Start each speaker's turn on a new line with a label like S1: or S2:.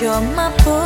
S1: you're my.